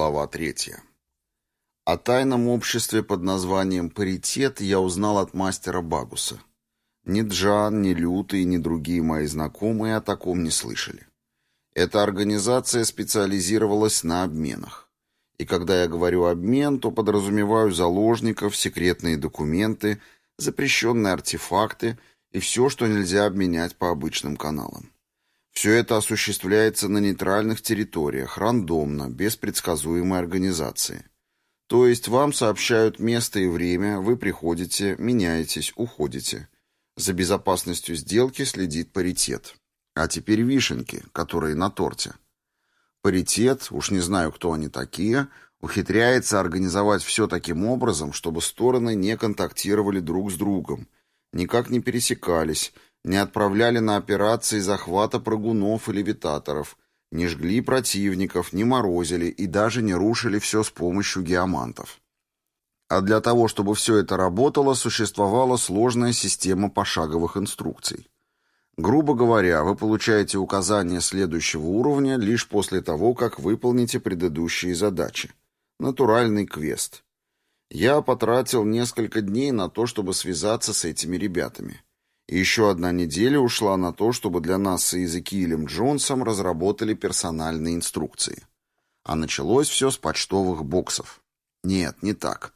Глава третья. О тайном обществе под названием «Паритет» я узнал от мастера Багуса. Ни Джан, ни Лютый, ни другие мои знакомые о таком не слышали. Эта организация специализировалась на обменах. И когда я говорю «обмен», то подразумеваю заложников, секретные документы, запрещенные артефакты и все, что нельзя обменять по обычным каналам. Все это осуществляется на нейтральных территориях, рандомно, без предсказуемой организации. То есть вам сообщают место и время, вы приходите, меняетесь, уходите. За безопасностью сделки следит паритет. А теперь вишенки, которые на торте. Паритет, уж не знаю, кто они такие, ухитряется организовать все таким образом, чтобы стороны не контактировали друг с другом, никак не пересекались, не отправляли на операции захвата прыгунов и левитаторов, не жгли противников, не морозили и даже не рушили все с помощью геомантов. А для того, чтобы все это работало, существовала сложная система пошаговых инструкций. Грубо говоря, вы получаете указания следующего уровня лишь после того, как выполните предыдущие задачи. Натуральный квест. Я потратил несколько дней на то, чтобы связаться с этими ребятами. Еще одна неделя ушла на то, чтобы для нас с Иезекиилем Джонсом разработали персональные инструкции. А началось все с почтовых боксов. Нет, не так.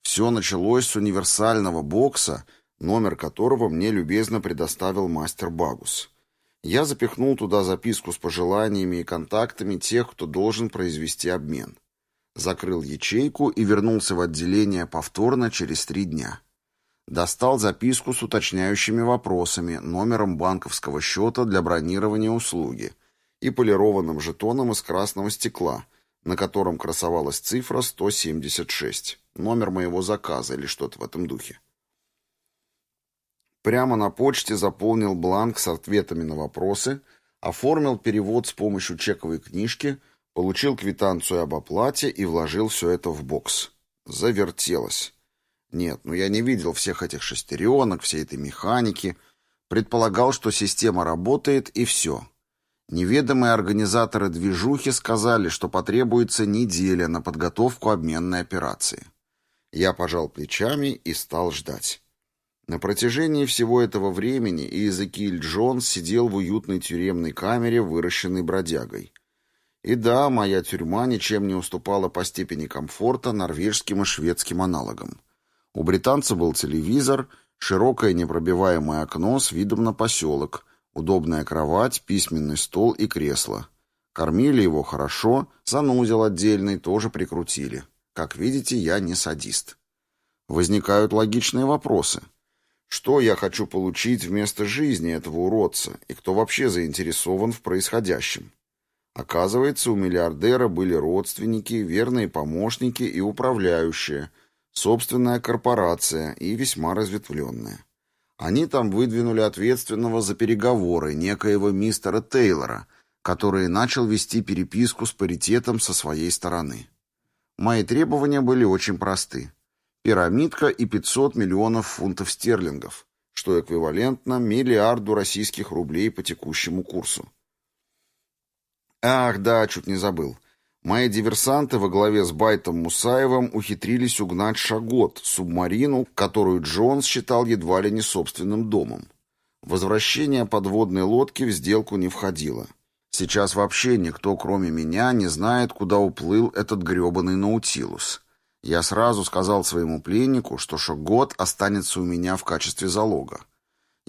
Все началось с универсального бокса, номер которого мне любезно предоставил мастер Багус. Я запихнул туда записку с пожеланиями и контактами тех, кто должен произвести обмен. Закрыл ячейку и вернулся в отделение повторно через три дня. Достал записку с уточняющими вопросами, номером банковского счета для бронирования услуги и полированным жетоном из красного стекла, на котором красовалась цифра 176, номер моего заказа или что-то в этом духе. Прямо на почте заполнил бланк с ответами на вопросы, оформил перевод с помощью чековой книжки, получил квитанцию об оплате и вложил все это в бокс. Завертелось. Нет, ну я не видел всех этих шестеренок, всей этой механики. Предполагал, что система работает, и все. Неведомые организаторы движухи сказали, что потребуется неделя на подготовку обменной операции. Я пожал плечами и стал ждать. На протяжении всего этого времени Иезекииль Джонс сидел в уютной тюремной камере, выращенной бродягой. И да, моя тюрьма ничем не уступала по степени комфорта норвежским и шведским аналогам. У британца был телевизор, широкое непробиваемое окно с видом на поселок, удобная кровать, письменный стол и кресло. Кормили его хорошо, санузел отдельный тоже прикрутили. Как видите, я не садист. Возникают логичные вопросы. Что я хочу получить вместо жизни этого уродца, и кто вообще заинтересован в происходящем? Оказывается, у миллиардера были родственники, верные помощники и управляющие, собственная корпорация и весьма разветвленная. Они там выдвинули ответственного за переговоры некоего мистера Тейлора, который начал вести переписку с паритетом со своей стороны. Мои требования были очень просты. Пирамидка и 500 миллионов фунтов стерлингов, что эквивалентно миллиарду российских рублей по текущему курсу. Ах, да, чуть не забыл. Мои диверсанты во главе с Байтом Мусаевым ухитрились угнать Шагот, субмарину, которую Джонс считал едва ли не собственным домом. Возвращение подводной лодки в сделку не входило. Сейчас вообще никто, кроме меня, не знает, куда уплыл этот грёбаный Наутилус. Я сразу сказал своему пленнику, что Шагот останется у меня в качестве залога.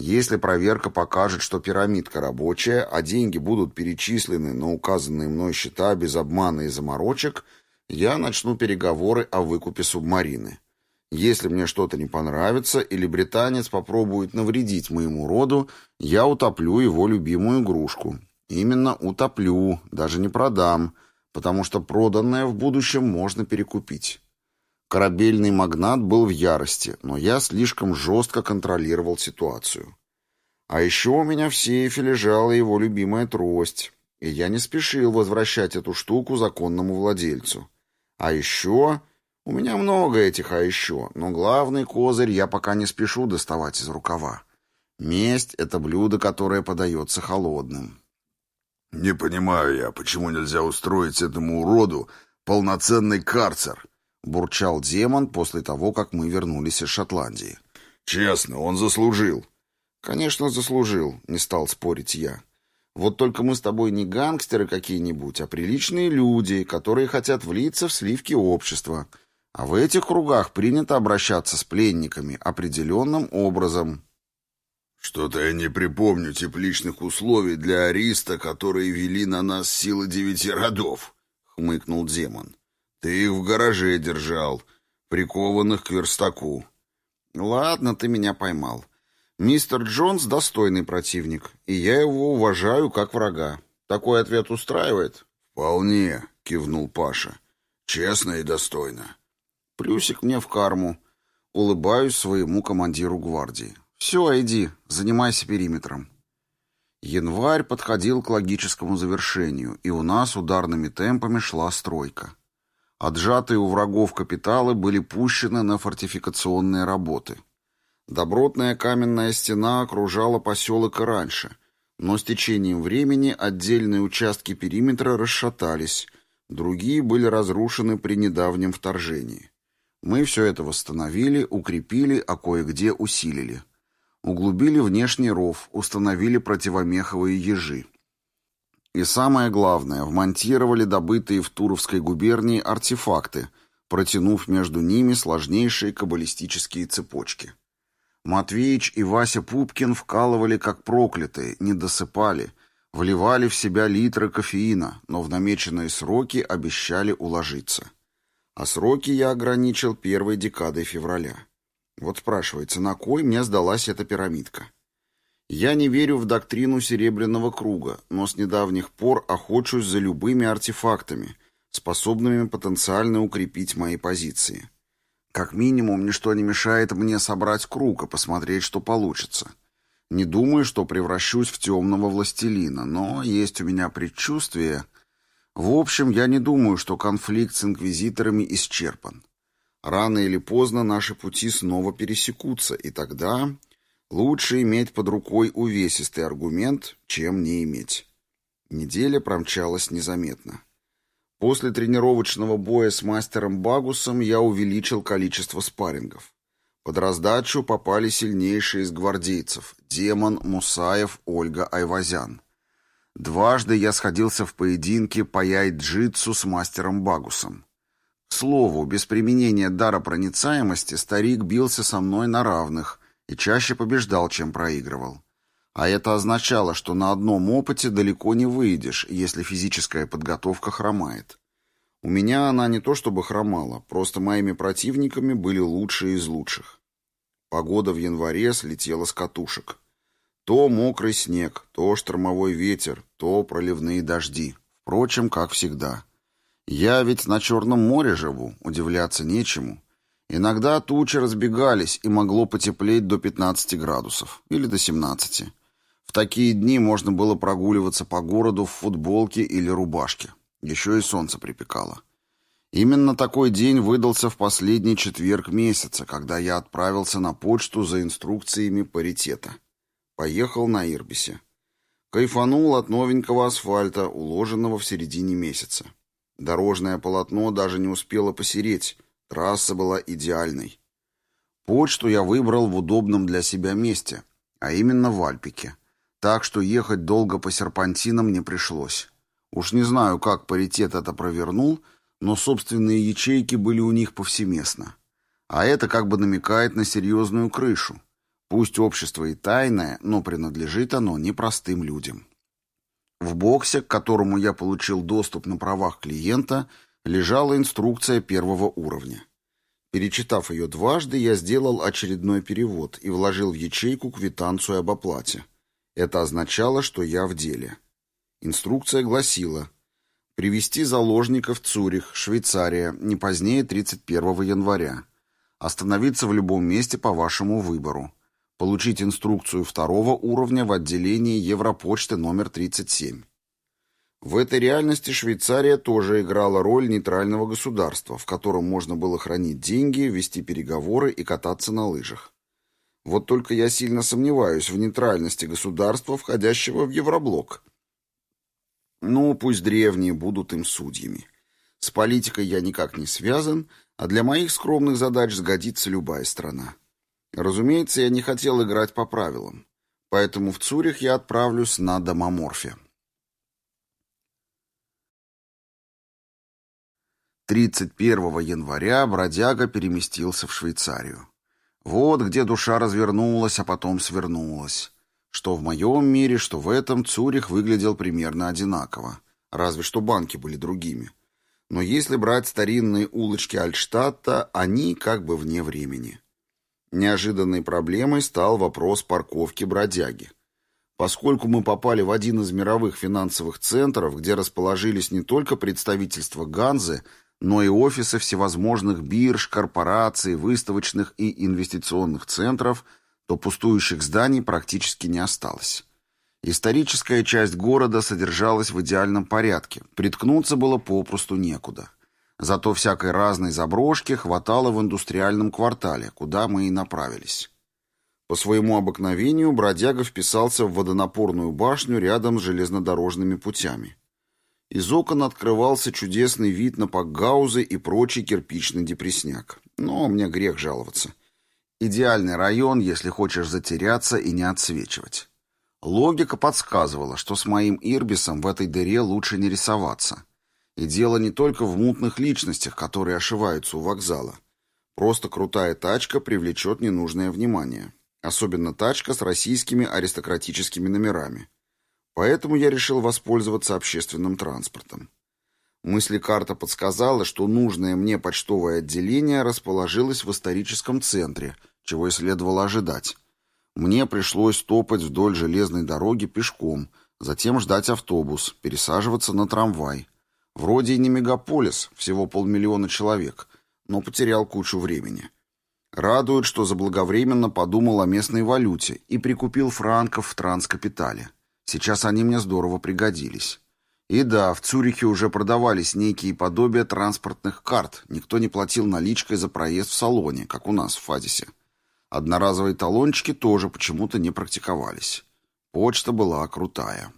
Если проверка покажет, что пирамидка рабочая, а деньги будут перечислены на указанные мной счета без обмана и заморочек, я начну переговоры о выкупе субмарины. Если мне что-то не понравится или британец попробует навредить моему роду, я утоплю его любимую игрушку. Именно утоплю, даже не продам, потому что проданное в будущем можно перекупить. Корабельный магнат был в ярости, но я слишком жестко контролировал ситуацию. А еще у меня в сейфе лежала его любимая трость, и я не спешил возвращать эту штуку законному владельцу. А еще... У меня много этих «а еще», но главный козырь я пока не спешу доставать из рукава. Месть — это блюдо, которое подается холодным. «Не понимаю я, почему нельзя устроить этому уроду полноценный карцер», — бурчал демон после того, как мы вернулись из Шотландии. «Честно, он заслужил». «Конечно, заслужил», — не стал спорить я. «Вот только мы с тобой не гангстеры какие-нибудь, а приличные люди, которые хотят влиться в сливки общества. А в этих кругах принято обращаться с пленниками определенным образом». «Что-то я не припомню тепличных условий для ариста, которые вели на нас силы девяти родов», — хмыкнул демон. «Ты их в гараже держал, прикованных к верстаку». «Ладно, ты меня поймал. Мистер Джонс достойный противник, и я его уважаю как врага. Такой ответ устраивает?» «Вполне», — кивнул Паша. «Честно и достойно». «Плюсик мне в карму». Улыбаюсь своему командиру гвардии. «Все, иди, занимайся периметром». Январь подходил к логическому завершению, и у нас ударными темпами шла стройка. Отжатые у врагов капиталы были пущены на фортификационные работы. Добротная каменная стена окружала поселок и раньше, но с течением времени отдельные участки периметра расшатались, другие были разрушены при недавнем вторжении. Мы все это восстановили, укрепили, а кое-где усилили. Углубили внешний ров, установили противомеховые ежи. И самое главное, вмонтировали добытые в Туровской губернии артефакты, протянув между ними сложнейшие каббалистические цепочки. Матвеич и Вася Пупкин вкалывали как проклятые, не досыпали, вливали в себя литры кофеина, но в намеченные сроки обещали уложиться. А сроки я ограничил первой декадой февраля. Вот спрашивается, на кой мне сдалась эта пирамидка? Я не верю в доктрину Серебряного круга, но с недавних пор охочусь за любыми артефактами, способными потенциально укрепить мои позиции. Как минимум, ничто не мешает мне собрать круг и посмотреть, что получится. Не думаю, что превращусь в темного властелина, но есть у меня предчувствие... В общем, я не думаю, что конфликт с инквизиторами исчерпан. Рано или поздно наши пути снова пересекутся, и тогда лучше иметь под рукой увесистый аргумент, чем не иметь. Неделя промчалась незаметно. После тренировочного боя с мастером Багусом я увеличил количество спаррингов. Под раздачу попали сильнейшие из гвардейцев – Демон, Мусаев, Ольга Айвазян. Дважды я сходился в поединке по яй-джитсу с мастером Багусом. К слову, без применения дара проницаемости старик бился со мной на равных и чаще побеждал, чем проигрывал. А это означало, что на одном опыте далеко не выйдешь, если физическая подготовка хромает. У меня она не то чтобы хромала, просто моими противниками были лучшие из лучших. Погода в январе слетела с катушек. То мокрый снег, то штормовой ветер, то проливные дожди. Впрочем, как всегда. Я ведь на Черном море живу, удивляться нечему. Иногда тучи разбегались, и могло потеплеть до 15 градусов, или до 17. В такие дни можно было прогуливаться по городу в футболке или рубашке. Еще и солнце припекало. Именно такой день выдался в последний четверг месяца, когда я отправился на почту за инструкциями паритета. Поехал на Ирбисе. Кайфанул от новенького асфальта, уложенного в середине месяца. Дорожное полотно даже не успело посереть, трасса была идеальной. Почту я выбрал в удобном для себя месте, а именно в Альпике. Так что ехать долго по серпантинам не пришлось. Уж не знаю, как паритет это провернул, но собственные ячейки были у них повсеместно. А это как бы намекает на серьезную крышу. Пусть общество и тайное, но принадлежит оно непростым людям. В боксе, к которому я получил доступ на правах клиента, лежала инструкция первого уровня. Перечитав ее дважды, я сделал очередной перевод и вложил в ячейку квитанцию об оплате. Это означало, что я в деле. Инструкция гласила «Привести заложников в Цюрих, Швейцария, не позднее 31 января. Остановиться в любом месте по вашему выбору. Получить инструкцию второго уровня в отделении Европочты номер 37. В этой реальности Швейцария тоже играла роль нейтрального государства, в котором можно было хранить деньги, вести переговоры и кататься на лыжах. Вот только я сильно сомневаюсь в нейтральности государства, входящего в Евроблок. Ну, пусть древние будут им судьями. С политикой я никак не связан, а для моих скромных задач сгодится любая страна. Разумеется, я не хотел играть по правилам, поэтому в Цюрих я отправлюсь на домоморфе. 31 января бродяга переместился в Швейцарию. Вот где душа развернулась, а потом свернулась. Что в моем мире, что в этом Цюрих выглядел примерно одинаково. Разве что банки были другими. Но если брать старинные улочки Альштадта, они как бы вне времени. Неожиданной проблемой стал вопрос парковки бродяги. Поскольку мы попали в один из мировых финансовых центров, где расположились не только представительства Ганзы, но и офисы всевозможных бирж, корпораций, выставочных и инвестиционных центров, то пустующих зданий практически не осталось. Историческая часть города содержалась в идеальном порядке, приткнуться было попросту некуда. Зато всякой разной заброшки хватало в индустриальном квартале, куда мы и направились. По своему обыкновению бродяга вписался в водонапорную башню рядом с железнодорожными путями. Из окон открывался чудесный вид на Пакгаузы и прочий кирпичный депресняк. Но мне грех жаловаться. Идеальный район, если хочешь затеряться и не отсвечивать. Логика подсказывала, что с моим Ирбисом в этой дыре лучше не рисоваться. И дело не только в мутных личностях, которые ошиваются у вокзала. Просто крутая тачка привлечет ненужное внимание. Особенно тачка с российскими аристократическими номерами. Поэтому я решил воспользоваться общественным транспортом. Мысли-карта подсказала, что нужное мне почтовое отделение расположилось в историческом центре, чего и следовало ожидать. Мне пришлось топать вдоль железной дороги пешком, затем ждать автобус, пересаживаться на трамвай. Вроде и не мегаполис, всего полмиллиона человек, но потерял кучу времени. Радует, что заблаговременно подумал о местной валюте и прикупил франков в транскапитале. Сейчас они мне здорово пригодились. И да, в Цюрихе уже продавались некие подобия транспортных карт. Никто не платил наличкой за проезд в салоне, как у нас в Фадисе. Одноразовые талончики тоже почему-то не практиковались. Почта была крутая.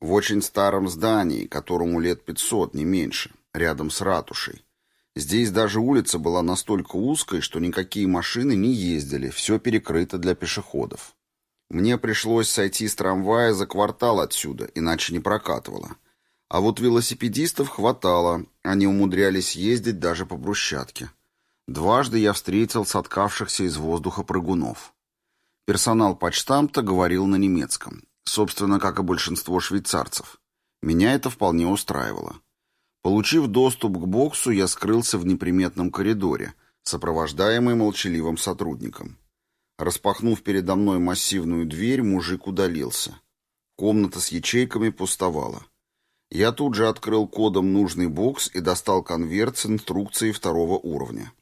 В очень старом здании, которому лет 500, не меньше, рядом с ратушей. Здесь даже улица была настолько узкой, что никакие машины не ездили, все перекрыто для пешеходов. Мне пришлось сойти с трамвая за квартал отсюда, иначе не прокатывало. А вот велосипедистов хватало, они умудрялись ездить даже по брусчатке. Дважды я встретил соткавшихся из воздуха прыгунов. Персонал почтамта говорил на немецком, собственно, как и большинство швейцарцев. Меня это вполне устраивало. Получив доступ к боксу, я скрылся в неприметном коридоре, сопровождаемый молчаливым сотрудником. Распахнув передо мной массивную дверь, мужик удалился. Комната с ячейками пустовала. Я тут же открыл кодом нужный бокс и достал конверт с инструкцией второго уровня.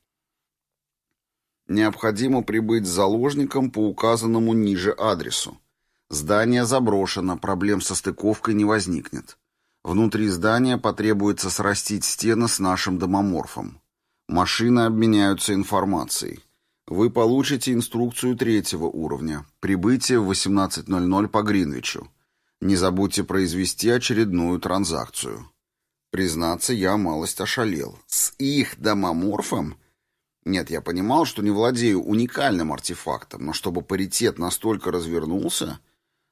Необходимо прибыть с заложником по указанному ниже адресу. Здание заброшено, проблем со стыковкой не возникнет. Внутри здания потребуется срастить стены с нашим домоморфом. Машины обменяются информацией. Вы получите инструкцию третьего уровня. Прибытие в 18.00 по Гринвичу. Не забудьте произвести очередную транзакцию. Признаться, я малость ошалел. С их домоморфом? Нет, я понимал, что не владею уникальным артефактом, но чтобы паритет настолько развернулся,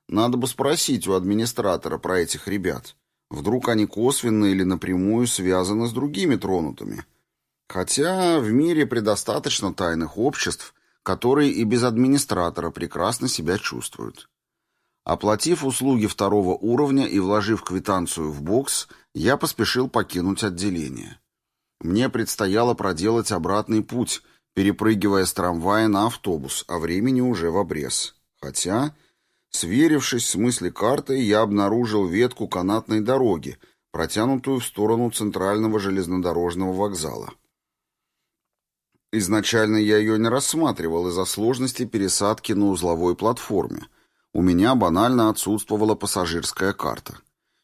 надо бы спросить у администратора про этих ребят. Вдруг они косвенно или напрямую связаны с другими тронутыми. Хотя в мире предостаточно тайных обществ, которые и без администратора прекрасно себя чувствуют. Оплатив услуги второго уровня и вложив квитанцию в бокс, я поспешил покинуть отделение. Мне предстояло проделать обратный путь, перепрыгивая с трамвая на автобус, а времени уже в обрез. Хотя, сверившись с мысли картой, я обнаружил ветку канатной дороги, протянутую в сторону центрального железнодорожного вокзала. Изначально я ее не рассматривал из-за сложности пересадки на узловой платформе. У меня банально отсутствовала пассажирская карта.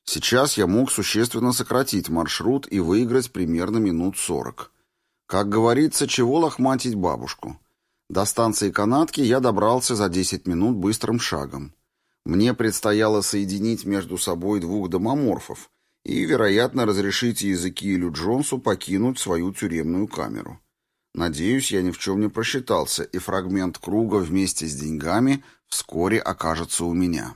Сейчас я мог существенно сократить маршрут и выиграть примерно минут сорок. Как говорится, чего лохматить бабушку. До станции канатки я добрался за 10 минут быстрым шагом. Мне предстояло соединить между собой двух домоморфов, и, вероятно, разрешите Языкиилю Джонсу покинуть свою тюремную камеру. Надеюсь, я ни в чем не просчитался, и фрагмент круга вместе с деньгами вскоре окажется у меня».